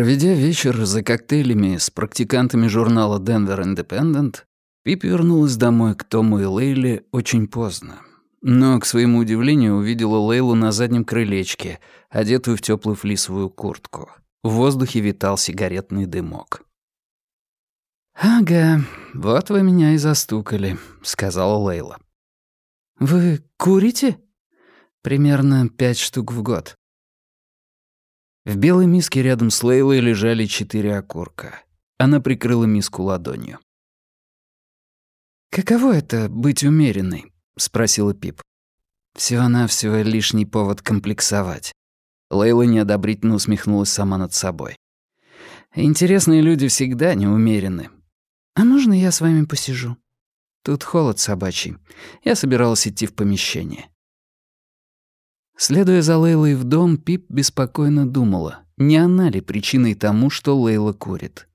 Проведя вечер за коктейлями с практикантами журнала Denver Independent, Пип вернулась домой к Тому и Лейле очень поздно. Но, к своему удивлению, увидела Лейлу на заднем крылечке, одетую в теплую флисовую куртку. В воздухе витал сигаретный дымок. «Ага, вот вы меня и застукали», — сказала Лейла. «Вы курите?» «Примерно пять штук в год. В белой миске рядом с Лейлой лежали четыре окурка. Она прикрыла миску ладонью. «Каково это — быть умеренной?» — спросила Пип. Всего-навсего лишний повод комплексовать. Лейла неодобрительно усмехнулась сама над собой. «Интересные люди всегда неумерены. А можно я с вами посижу? Тут холод собачий. Я собиралась идти в помещение. Следуя за Лейлой в дом, Пип беспокойно думала, не она ли причиной тому, что Лейла курит.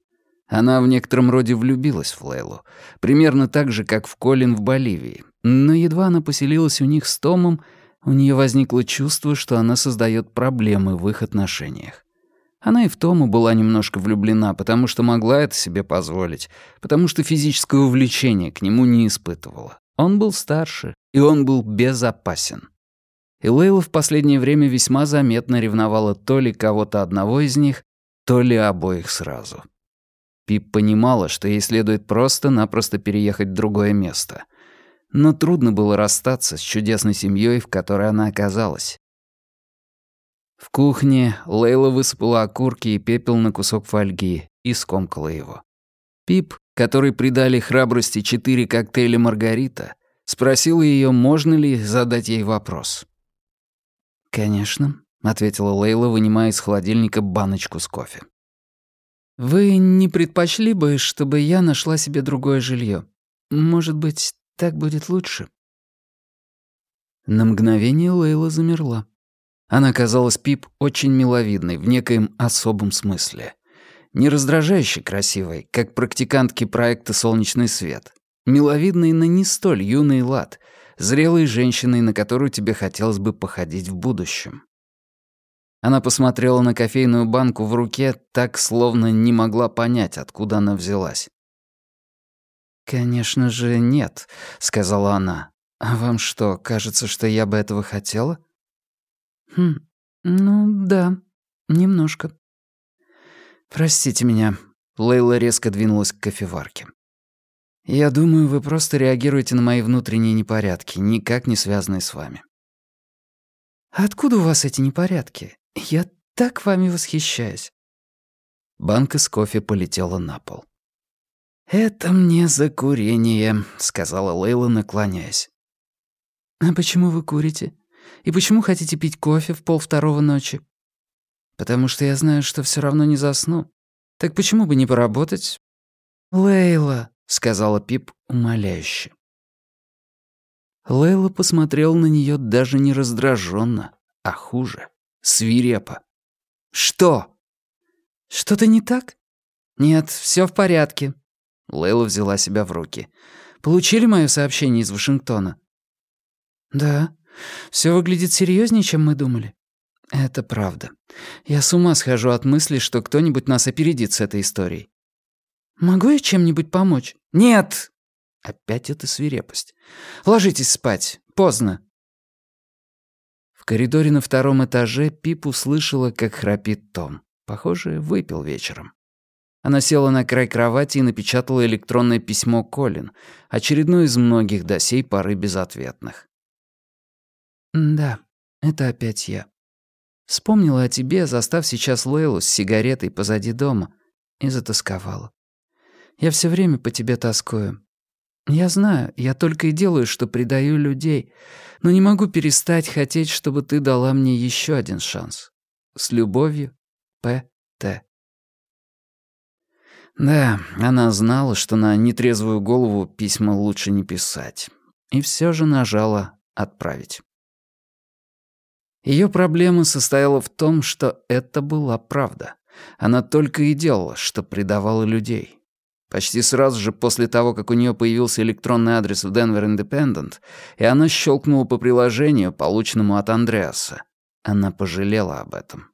Она в некотором роде влюбилась в Лейлу, примерно так же, как в Колин в Боливии. Но едва она поселилась у них с Томом, у нее возникло чувство, что она создает проблемы в их отношениях. Она и в Тома была немножко влюблена, потому что могла это себе позволить, потому что физическое увлечение к нему не испытывала. Он был старше, и он был безопасен и Лейла в последнее время весьма заметно ревновала то ли кого-то одного из них, то ли обоих сразу. Пип понимала, что ей следует просто-напросто переехать в другое место. Но трудно было расстаться с чудесной семьей, в которой она оказалась. В кухне Лейла высыпала окурки и пепел на кусок фольги и скомкала его. Пип, который придали храбрости четыре коктейля «Маргарита», спросила ее, можно ли задать ей вопрос. «Конечно», — ответила Лейла, вынимая из холодильника баночку с кофе. «Вы не предпочли бы, чтобы я нашла себе другое жилье? Может быть, так будет лучше?» На мгновение Лейла замерла. Она казалась Пип очень миловидной в некоем особом смысле. Не раздражающе красивой, как практикантки проекта «Солнечный свет». Миловидной на не столь юный лад — зрелой женщиной, на которую тебе хотелось бы походить в будущем. Она посмотрела на кофейную банку в руке, так словно не могла понять, откуда она взялась. «Конечно же, нет», — сказала она. «А вам что, кажется, что я бы этого хотела?» «Хм, ну да, немножко». «Простите меня». Лейла резко двинулась к кофеварке. Я думаю, вы просто реагируете на мои внутренние непорядки, никак не связанные с вами. откуда у вас эти непорядки? Я так вами восхищаюсь. Банка с кофе полетела на пол. «Это мне за курение», — сказала Лейла, наклоняясь. «А почему вы курите? И почему хотите пить кофе в полвторого ночи?» «Потому что я знаю, что все равно не засну. Так почему бы не поработать?» «Лейла», — сказала Пип умоляюще. Лейла посмотрел на нее даже не раздраженно, а хуже, свирепо. «Что?» «Что-то не так?» «Нет, все в порядке». Лейла взяла себя в руки. «Получили мое сообщение из Вашингтона?» «Да. Все выглядит серьезнее, чем мы думали». «Это правда. Я с ума схожу от мысли, что кто-нибудь нас опередит с этой историей. «Могу я чем-нибудь помочь?» «Нет!» Опять эта свирепость. «Ложитесь спать. Поздно». В коридоре на втором этаже Пип услышала, как храпит Том. Похоже, выпил вечером. Она села на край кровати и напечатала электронное письмо Колин, очередное из многих до сей поры безответных. «Да, это опять я. Вспомнила о тебе, застав сейчас Лейлу с сигаретой позади дома, и затасковала. Я все время по тебе тоскую. Я знаю, я только и делаю, что предаю людей, но не могу перестать хотеть, чтобы ты дала мне еще один шанс. С любовью, П.Т. Да, она знала, что на нетрезвую голову письма лучше не писать. И все же нажала «Отправить». Ее проблема состояла в том, что это была правда. Она только и делала, что предавала людей. Почти сразу же после того, как у нее появился электронный адрес в Denver Independent, и она щелкнула по приложению, полученному от Андреаса. Она пожалела об этом.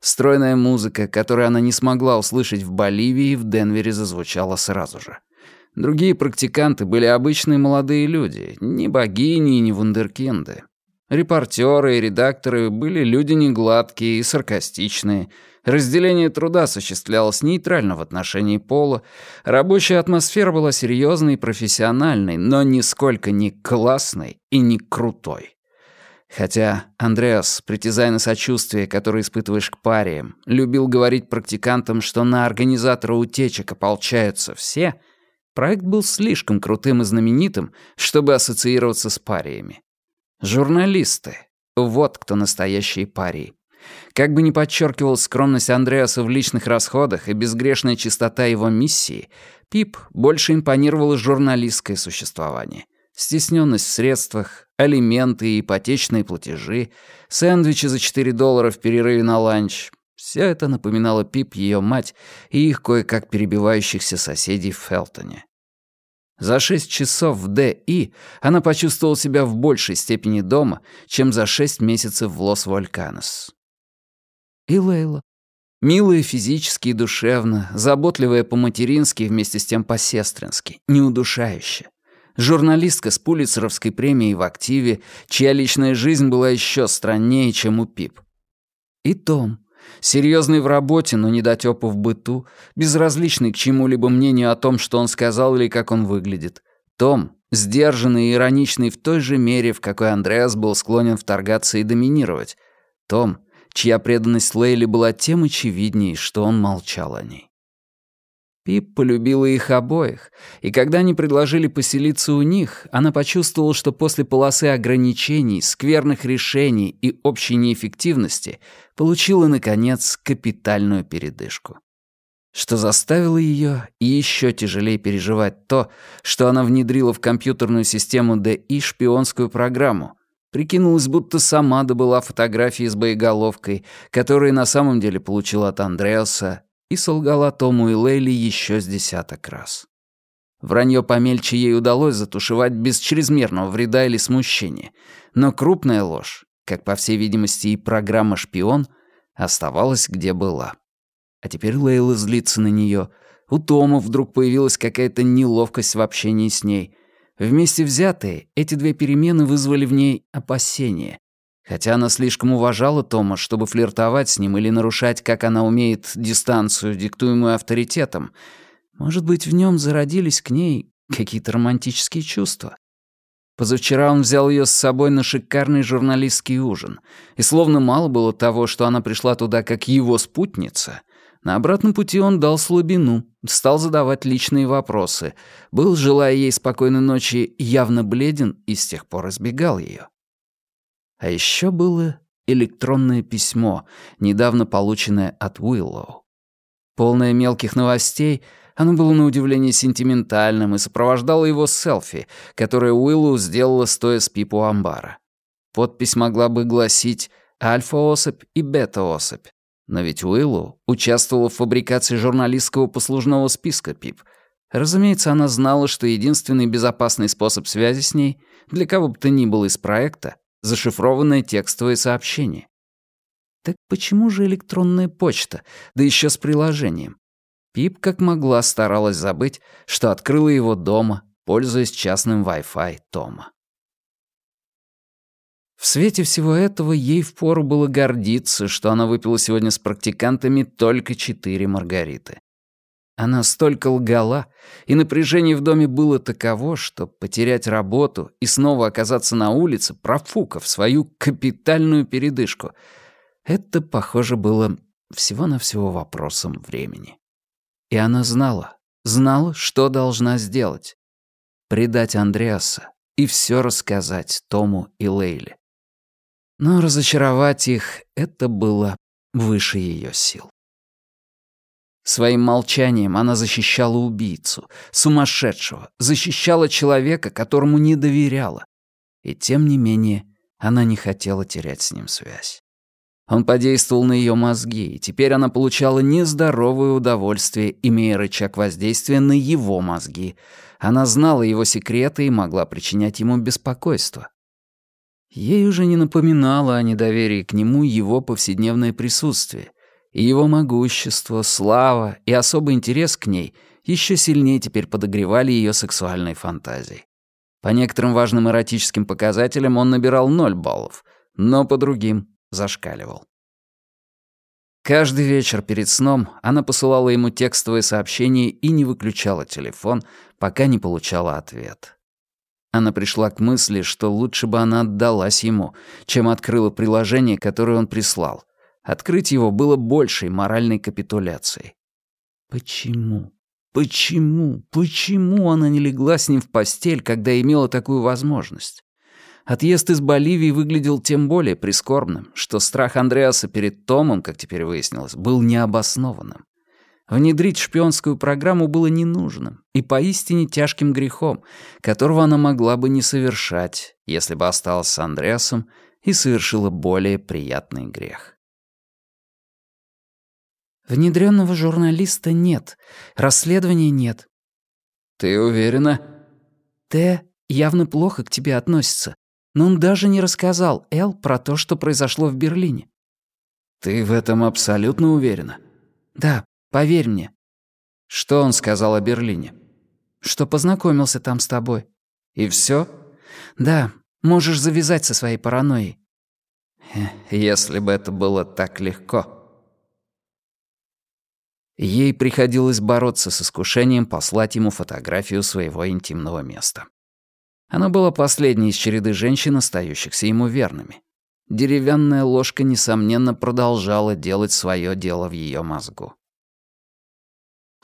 Стройная музыка, которую она не смогла услышать в Боливии, в Денвере зазвучала сразу же. Другие практиканты были обычные молодые люди, не богини и не вундеркинды. Репортеры и редакторы были люди негладкие и саркастичные. Разделение труда осуществлялось нейтрально в отношении пола. Рабочая атмосфера была серьезной и профессиональной, но нисколько не классной и не крутой. Хотя Андреас, притязая на сочувствие, которое испытываешь к париям, любил говорить практикантам, что на организатора утечек ополчаются все — Проект был слишком крутым и знаменитым, чтобы ассоциироваться с париями. Журналисты. Вот кто настоящие парии. Как бы ни подчеркивал скромность Андреаса в личных расходах и безгрешная чистота его миссии, Пип больше импонировало журналистское существование. Стесненность в средствах, алименты и ипотечные платежи, сэндвичи за 4 доллара в перерыве на ланч. Все это напоминало Пип ее мать и их кое-как перебивающихся соседей в Фелтоне. За шесть часов в Д.И. она почувствовала себя в большей степени дома, чем за шесть месяцев в Лос-Вольканес. И Лейла. Милая физически и душевно, заботливая по-матерински вместе с тем по-сестрински, неудушающая. Журналистка с Пулицеровской премией в активе, чья личная жизнь была еще страннее, чем у Пип. И Том. Серьезный в работе, но недотёпа в быту, безразличный к чему-либо мнению о том, что он сказал или как он выглядит. Том, сдержанный и ироничный в той же мере, в какой Андреас был склонен вторгаться и доминировать. Том, чья преданность Лейли была тем очевидней, что он молчал о ней. Пип полюбила их обоих, и когда они предложили поселиться у них, она почувствовала, что после полосы ограничений, скверных решений и общей неэффективности получила, наконец, капитальную передышку. Что заставило ее еще тяжелее переживать то, что она внедрила в компьютерную систему ДИ шпионскую программу, прикинулась, будто сама добыла фотографии с боеголовкой, которые на самом деле получила от Андреаса и солгала Тому и Лейли еще с десяток раз. Вранье помельче ей удалось затушевать без чрезмерного вреда или смущения, но крупная ложь, как, по всей видимости, и программа «Шпион», оставалась где была. А теперь Лейла злится на нее. У Тома вдруг появилась какая-то неловкость в общении с ней. Вместе взятые, эти две перемены вызвали в ней опасения, Хотя она слишком уважала Тома, чтобы флиртовать с ним или нарушать, как она умеет, дистанцию, диктуемую авторитетом, может быть, в нем зародились к ней какие-то романтические чувства. Позавчера он взял ее с собой на шикарный журналистский ужин, и словно мало было того, что она пришла туда как его спутница, на обратном пути он дал слабину, стал задавать личные вопросы, был, желая ей спокойной ночи, явно бледен и с тех пор избегал ее. А еще было электронное письмо, недавно полученное от Уиллоу. Полное мелких новостей, оно было на удивление сентиментальным и сопровождало его селфи, которое Уиллоу сделала, стоя с пипу амбара. Подпись могла бы гласить «Альфа-особь» и «Бета-особь». Но ведь Уиллоу участвовала в фабрикации журналистского послужного списка ПИП. Разумеется, она знала, что единственный безопасный способ связи с ней, для кого бы то ни было из проекта, зашифрованное текстовое сообщение. Так почему же электронная почта, да еще с приложением? Пип как могла старалась забыть, что открыла его дома, пользуясь частным Wi-Fi Тома. В свете всего этого ей впору было гордиться, что она выпила сегодня с практикантами только четыре маргариты. Она столько лгала, и напряжение в доме было таково, что потерять работу и снова оказаться на улице, профукав свою капитальную передышку, это, похоже, было всего-навсего вопросом времени. И она знала, знала, что должна сделать. Предать Андреаса и все рассказать Тому и Лейле. Но разочаровать их — это было выше ее сил. Своим молчанием она защищала убийцу, сумасшедшего, защищала человека, которому не доверяла. И тем не менее, она не хотела терять с ним связь. Он подействовал на ее мозги, и теперь она получала нездоровое удовольствие, имея рычаг воздействия на его мозги. Она знала его секреты и могла причинять ему беспокойство. Ей уже не напоминало о недоверии к нему его повседневное присутствие, И его могущество, слава и особый интерес к ней еще сильнее теперь подогревали ее сексуальной фантазии. По некоторым важным эротическим показателям он набирал ноль баллов, но по другим зашкаливал. Каждый вечер перед сном она посылала ему текстовые сообщения и не выключала телефон, пока не получала ответ. Она пришла к мысли, что лучше бы она отдалась ему, чем открыла приложение, которое он прислал. Открыть его было большей моральной капитуляцией. Почему? Почему? Почему она не легла с ним в постель, когда имела такую возможность? Отъезд из Боливии выглядел тем более прискорбным, что страх Андреаса перед Томом, как теперь выяснилось, был необоснованным. Внедрить шпионскую программу было ненужным и поистине тяжким грехом, которого она могла бы не совершать, если бы осталась с Андреасом и совершила более приятный грех. Внедренного журналиста нет, расследования нет. Ты уверена? Т явно плохо к тебе относится но он даже не рассказал Эл про то, что произошло в Берлине. Ты в этом абсолютно уверена? Да, поверь мне. Что он сказал о Берлине? Что познакомился там с тобой. И все? Да, можешь завязать со своей паранойей. Если бы это было так легко. Ей приходилось бороться с искушением послать ему фотографию своего интимного места. Она была последней из череды женщин, остающихся ему верными. Деревянная ложка, несомненно, продолжала делать свое дело в ее мозгу.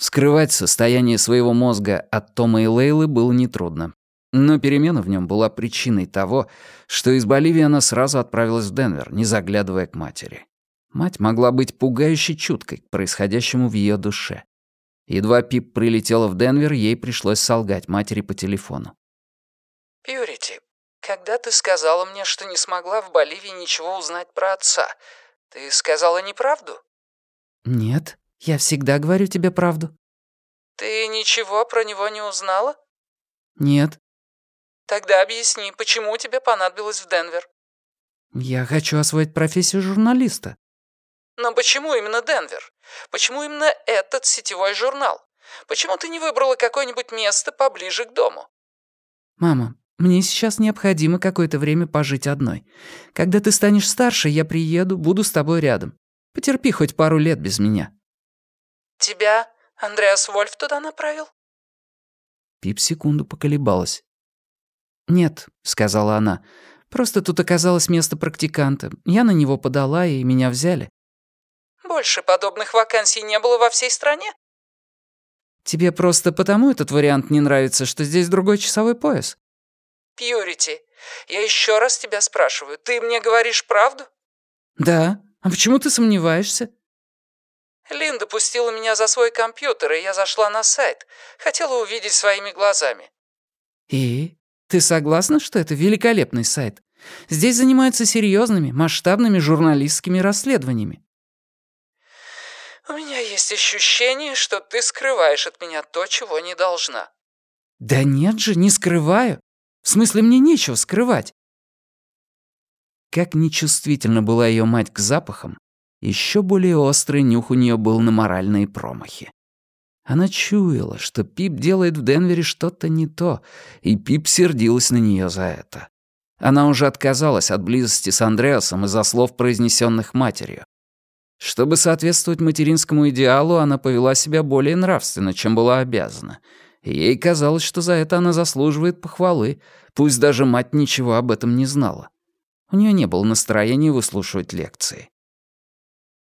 Скрывать состояние своего мозга от Тома и Лейлы было нетрудно. Но перемена в нем была причиной того, что из Боливии она сразу отправилась в Денвер, не заглядывая к матери. Мать могла быть пугающе чуткой к происходящему в ее душе. Едва Пип прилетела в Денвер, ей пришлось солгать матери по телефону. «Пьюрити, когда ты сказала мне, что не смогла в Боливии ничего узнать про отца, ты сказала неправду?» «Нет, я всегда говорю тебе правду». «Ты ничего про него не узнала?» «Нет». «Тогда объясни, почему тебе понадобилось в Денвер?» «Я хочу освоить профессию журналиста». «Но почему именно Денвер? Почему именно этот сетевой журнал? Почему ты не выбрала какое-нибудь место поближе к дому?» «Мама, мне сейчас необходимо какое-то время пожить одной. Когда ты станешь старше, я приеду, буду с тобой рядом. Потерпи хоть пару лет без меня». «Тебя Андреас Вольф туда направил?» Пип секунду поколебалась. «Нет», — сказала она, — «просто тут оказалось место практиканта. Я на него подала, и меня взяли». «Больше подобных вакансий не было во всей стране?» «Тебе просто потому этот вариант не нравится, что здесь другой часовой пояс?» Пьюрити, я еще раз тебя спрашиваю, ты мне говоришь правду?» «Да. А почему ты сомневаешься?» Линда пустила меня за свой компьютер, и я зашла на сайт. Хотела увидеть своими глазами. «И? Ты согласна, что это великолепный сайт? Здесь занимаются серьезными, масштабными журналистскими расследованиями». «У меня есть ощущение, что ты скрываешь от меня то, чего не должна». «Да нет же, не скрываю. В смысле, мне нечего скрывать. Как нечувствительна была ее мать к запахам, еще более острый нюх у нее был на моральные промахи. Она чуяла, что Пип делает в Денвере что-то не то, и Пип сердилась на нее за это. Она уже отказалась от близости с Андреасом из-за слов, произнесенных матерью. Чтобы соответствовать материнскому идеалу, она повела себя более нравственно, чем была обязана — ей казалось, что за это она заслуживает похвалы, пусть даже мать ничего об этом не знала. У нее не было настроения выслушивать лекции.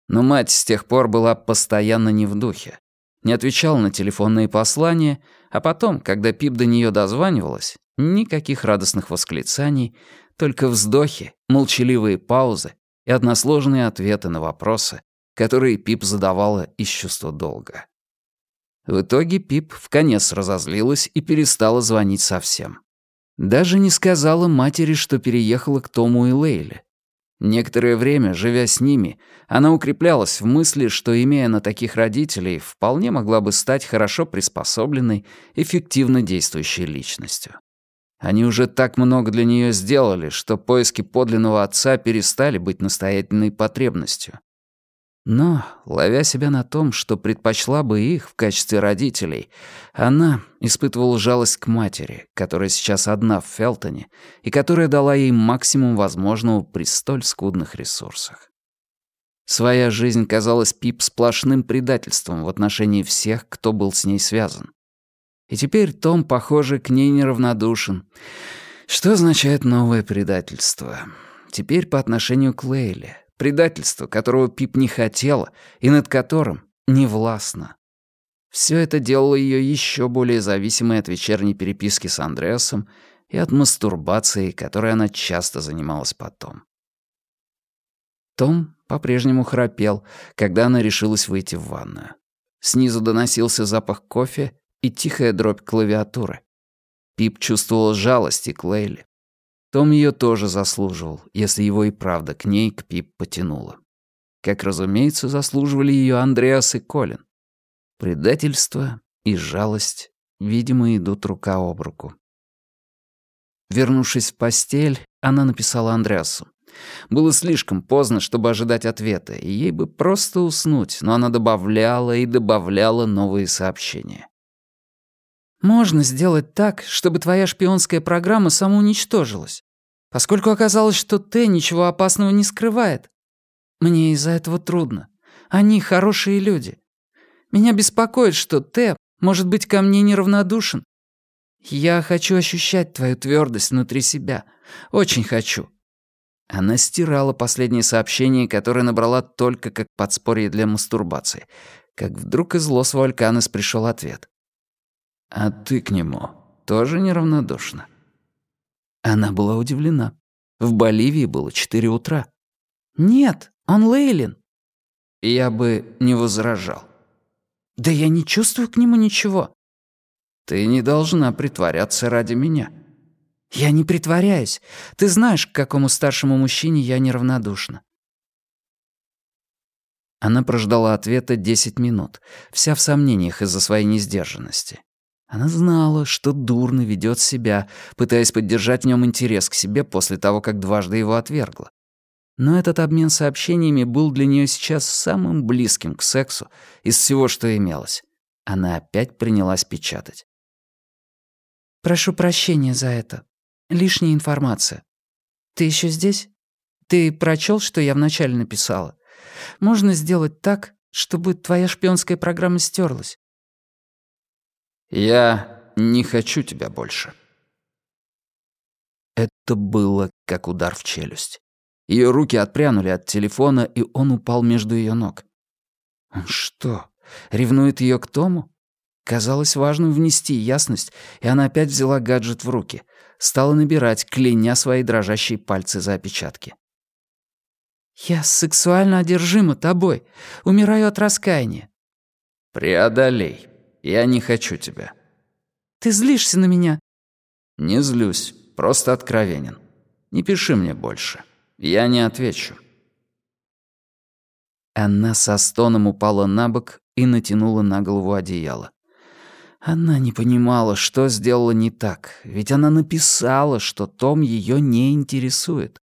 Но мать с тех пор была постоянно не в духе. Не отвечала на телефонные послания, а потом, когда Пип до нее дозванивалась, никаких радостных восклицаний, только вздохи, молчаливые паузы и односложные ответы на вопросы, которые Пип задавала из чувства долга. В итоге Пип в конец разозлилась и перестала звонить совсем. Даже не сказала матери, что переехала к Тому и Лейле. Некоторое время, живя с ними, она укреплялась в мысли, что, имея на таких родителей, вполне могла бы стать хорошо приспособленной, эффективно действующей личностью. Они уже так много для нее сделали, что поиски подлинного отца перестали быть настоятельной потребностью. Но, ловя себя на том, что предпочла бы их в качестве родителей, она испытывала жалость к матери, которая сейчас одна в Фелтоне и которая дала ей максимум возможного при столь скудных ресурсах. Своя жизнь казалась Пип сплошным предательством в отношении всех, кто был с ней связан. И теперь Том, похоже, к ней неравнодушен. Что означает новое предательство? Теперь по отношению к Лейле. Предательство, которого Пип не хотела и над которым не властна. Все это делало ее еще более зависимой от вечерней переписки с Андреасом и от мастурбации, которой она часто занималась потом. Том по-прежнему храпел, когда она решилась выйти в ванную. Снизу доносился запах кофе и тихая дробь клавиатуры. Пип чувствовал жалость и к Лейле. Том ее тоже заслуживал, если его и правда к ней, к Пип, потянуло. Как, разумеется, заслуживали ее Андреас и Колин. Предательство и жалость, видимо, идут рука об руку. Вернувшись в постель, она написала Андреасу. Было слишком поздно, чтобы ожидать ответа, и ей бы просто уснуть, но она добавляла и добавляла новые сообщения. «Можно сделать так, чтобы твоя шпионская программа самоуничтожилась поскольку оказалось, что Т ничего опасного не скрывает. Мне из-за этого трудно. Они хорошие люди. Меня беспокоит, что Т может быть ко мне неравнодушен. Я хочу ощущать твою твердость внутри себя. Очень хочу». Она стирала последнее сообщение, которое набрала только как подспорье для мастурбации. Как вдруг из Лос-Вальканес пришел ответ. «А ты к нему тоже неравнодушна?» Она была удивлена. В Боливии было четыре утра. «Нет, он Лейлин». Я бы не возражал. «Да я не чувствую к нему ничего». «Ты не должна притворяться ради меня». «Я не притворяюсь. Ты знаешь, к какому старшему мужчине я неравнодушна». Она прождала ответа десять минут, вся в сомнениях из-за своей несдержанности. Она знала, что дурно ведет себя, пытаясь поддержать в нем интерес к себе после того, как дважды его отвергла. Но этот обмен сообщениями был для нее сейчас самым близким к сексу из всего, что имелось. Она опять принялась печатать. «Прошу прощения за это. Лишняя информация. Ты еще здесь? Ты прочел, что я вначале написала? Можно сделать так, чтобы твоя шпионская программа стерлась. «Я не хочу тебя больше». Это было как удар в челюсть. Ее руки отпрянули от телефона, и он упал между ее ног. Что, ревнует ее к Тому? Казалось важным внести ясность, и она опять взяла гаджет в руки. Стала набирать, кляня свои дрожащие пальцы за опечатки. «Я сексуально одержима тобой. Умираю от раскаяния». «Преодолей», я не хочу тебя». «Ты злишься на меня?» «Не злюсь, просто откровенен. Не пиши мне больше. Я не отвечу». Она со стоном упала на бок и натянула на голову одеяло. Она не понимала, что сделала не так, ведь она написала, что Том ее не интересует.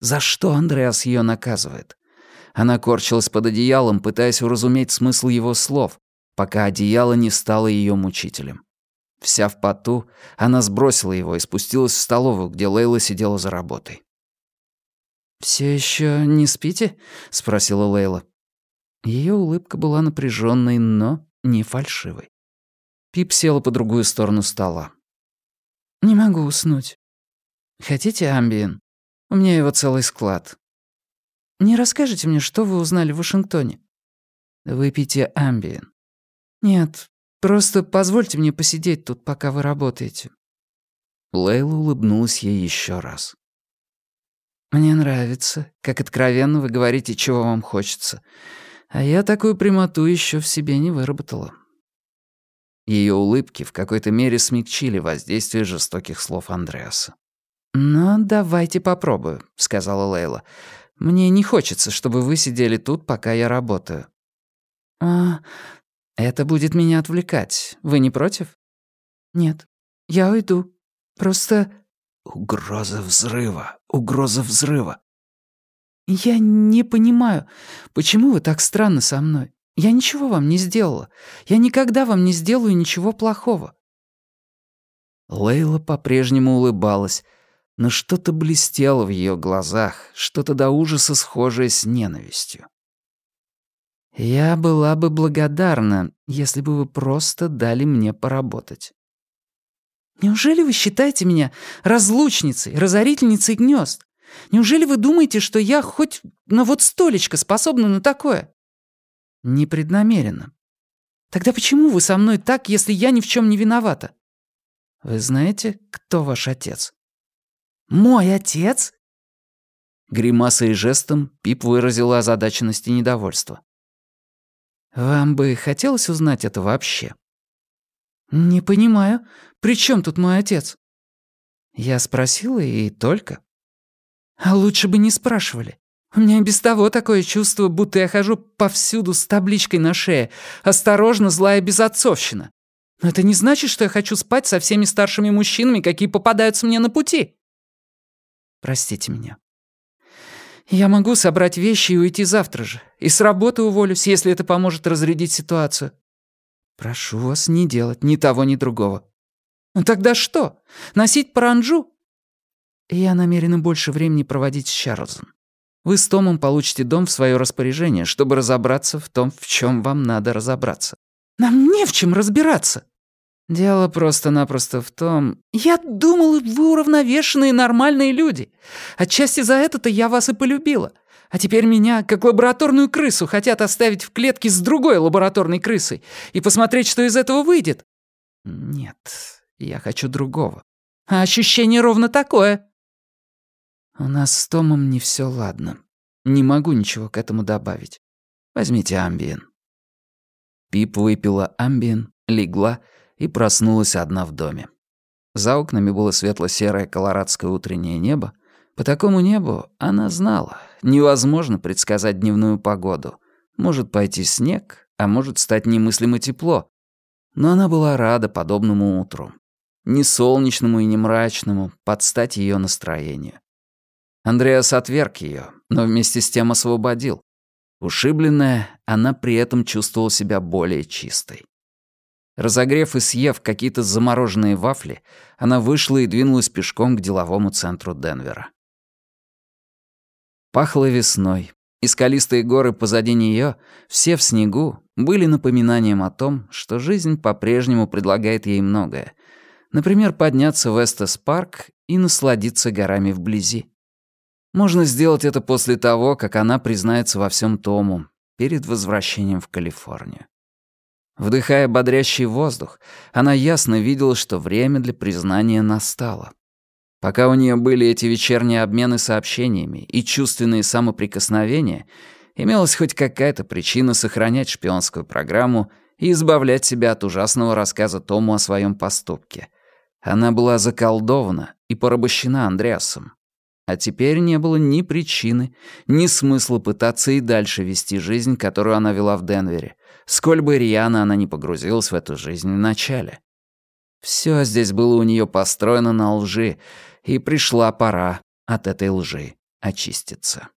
За что Андреас ее наказывает? Она корчилась под одеялом, пытаясь уразуметь смысл его слов, пока одеяло не стало ее мучителем. Вся в поту, она сбросила его и спустилась в столовую, где Лейла сидела за работой. «Все еще не спите?» — спросила Лейла. Ее улыбка была напряженной, но не фальшивой. Пип села по другую сторону стола. «Не могу уснуть. Хотите амбиен? У меня его целый склад. Не расскажете мне, что вы узнали в Вашингтоне? Выпейте амбиен. «Нет, просто позвольте мне посидеть тут, пока вы работаете». Лейла улыбнулась ей еще раз. «Мне нравится, как откровенно вы говорите, чего вам хочется. А я такую прямоту еще в себе не выработала». Ее улыбки в какой-то мере смягчили воздействие жестоких слов Андреаса. «Ну, давайте попробую», — сказала Лейла. «Мне не хочется, чтобы вы сидели тут, пока я работаю». «А, это будет меня отвлекать. Вы не против? Нет. Я уйду. Просто... Угроза взрыва. Угроза взрыва. «Я не понимаю, почему вы так странно со мной? Я ничего вам не сделала. Я никогда вам не сделаю ничего плохого». Лейла по-прежнему улыбалась, но что-то блестело в ее глазах, что-то до ужаса схожее с ненавистью. «Я была бы благодарна, если бы вы просто дали мне поработать». «Неужели вы считаете меня разлучницей, разорительницей гнезд? Неужели вы думаете, что я хоть на вот столечко способна на такое?» «Непреднамеренно». «Тогда почему вы со мной так, если я ни в чем не виновата?» «Вы знаете, кто ваш отец?» «Мой отец?» Гримасой и жестом Пип выразила озадаченность и недовольство. «Вам бы хотелось узнать это вообще?» «Не понимаю. При чем тут мой отец?» Я спросила и только. «А лучше бы не спрашивали. У меня без того такое чувство, будто я хожу повсюду с табличкой на шее. Осторожно, злая безотцовщина. Но это не значит, что я хочу спать со всеми старшими мужчинами, какие попадаются мне на пути». «Простите меня. Я могу собрать вещи и уйти завтра же. И с работы уволюсь, если это поможет разрядить ситуацию. Прошу вас не делать ни того, ни другого. Ну тогда что? Носить паранджу? Я намерена больше времени проводить с Чарльзом. Вы с Томом получите дом в свое распоряжение, чтобы разобраться в том, в чем вам надо разобраться. Нам не в чем разбираться. Дело просто-напросто в том... Я думал, вы уравновешенные нормальные люди. Отчасти за это-то я вас и полюбила. А теперь меня, как лабораторную крысу, хотят оставить в клетке с другой лабораторной крысой и посмотреть, что из этого выйдет. Нет, я хочу другого. А ощущение ровно такое. У нас с Томом не все ладно. Не могу ничего к этому добавить. Возьмите амбиен. Пип выпила амбиен, легла и проснулась одна в доме. За окнами было светло-серое колорадское утреннее небо. По такому небу она знала, невозможно предсказать дневную погоду. Может пойти снег, а может стать немыслимо тепло. Но она была рада подобному утру. Не солнечному и не мрачному, под стать ее настроению. Андреас отверг ее, но вместе с тем освободил. Ушибленная, она при этом чувствовала себя более чистой. Разогрев и съев какие-то замороженные вафли, она вышла и двинулась пешком к деловому центру Денвера. Пахло весной, и скалистые горы позади нее, все в снегу, были напоминанием о том, что жизнь по-прежнему предлагает ей многое. Например, подняться в Эстес-парк и насладиться горами вблизи. Можно сделать это после того, как она признается во всем Тому, перед возвращением в Калифорнию. Вдыхая бодрящий воздух, она ясно видела, что время для признания настало. Пока у нее были эти вечерние обмены сообщениями и чувственные самоприкосновения, имелась хоть какая-то причина сохранять шпионскую программу и избавлять себя от ужасного рассказа Тому о своем поступке. Она была заколдована и порабощена Андреасом. А теперь не было ни причины, ни смысла пытаться и дальше вести жизнь, которую она вела в Денвере, сколь бы рьяно она не погрузилась в эту жизнь в начале. Все здесь было у нее построено на лжи, и пришла пора от этой лжи очиститься.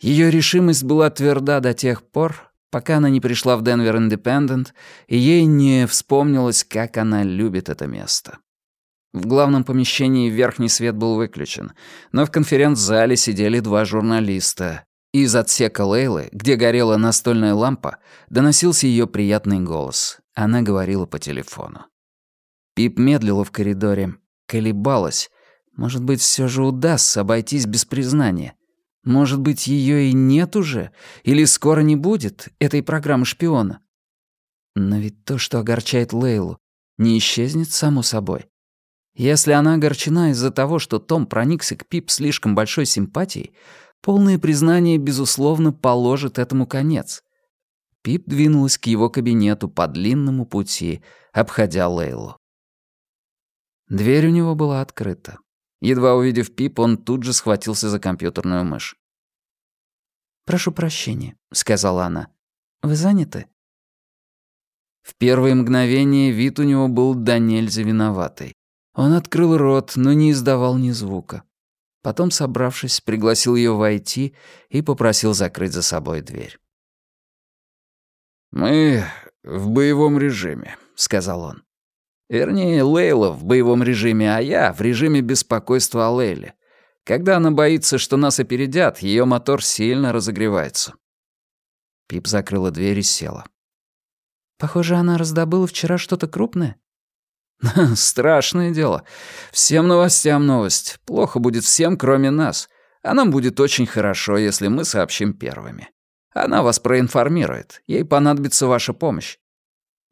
Ее решимость была тверда до тех пор, пока она не пришла в Денвер Индепендент, и ей не вспомнилось, как она любит это место. В главном помещении верхний свет был выключен, но в конференц-зале сидели два журналиста. Из отсека Лейлы, где горела настольная лампа, доносился ее приятный голос. Она говорила по телефону. Пип медлила в коридоре, колебалась. Может быть, все же удастся обойтись без признания. Может быть, ее и нет уже, или скоро не будет, этой программы шпиона. Но ведь то, что огорчает Лейлу, не исчезнет само собой. Если она огорчена из-за того, что Том проникся к Пип слишком большой симпатией, полное признание, безусловно, положит этому конец. Пип двинулась к его кабинету по длинному пути, обходя Лейлу. Дверь у него была открыта. Едва увидев Пип, он тут же схватился за компьютерную мышь. «Прошу прощения», — сказала она. «Вы заняты?» В первые мгновения вид у него был до нельзя виноватый. Он открыл рот, но не издавал ни звука. Потом, собравшись, пригласил ее войти и попросил закрыть за собой дверь. «Мы в боевом режиме», — сказал он. Вернее, Лейла в боевом режиме, а я в режиме беспокойства о Лейле. Когда она боится, что нас опередят, ее мотор сильно разогревается. Пип закрыла дверь и села. «Похоже, она раздобыла вчера что-то крупное?» «Страшное дело. Всем новостям новость. Плохо будет всем, кроме нас. А нам будет очень хорошо, если мы сообщим первыми. Она вас проинформирует. Ей понадобится ваша помощь».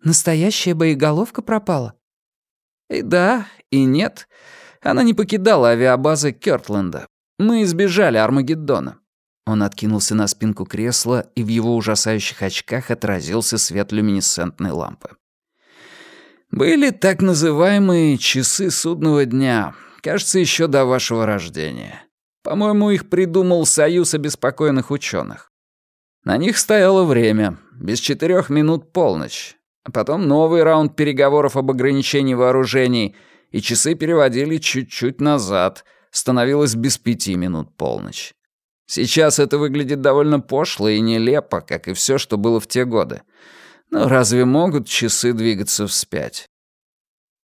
«Настоящая боеголовка пропала?» И да, и нет. Она не покидала авиабазы Кёртленда. Мы избежали Армагеддона. Он откинулся на спинку кресла, и в его ужасающих очках отразился свет люминесцентной лампы. Были так называемые часы судного дня, кажется, еще до вашего рождения. По-моему, их придумал Союз обеспокоенных ученых. На них стояло время, без четырех минут полночь. А потом новый раунд переговоров об ограничении вооружений, и часы переводили чуть-чуть назад, становилось без пяти минут полночь. Сейчас это выглядит довольно пошло и нелепо, как и все, что было в те годы. Но разве могут часы двигаться вспять?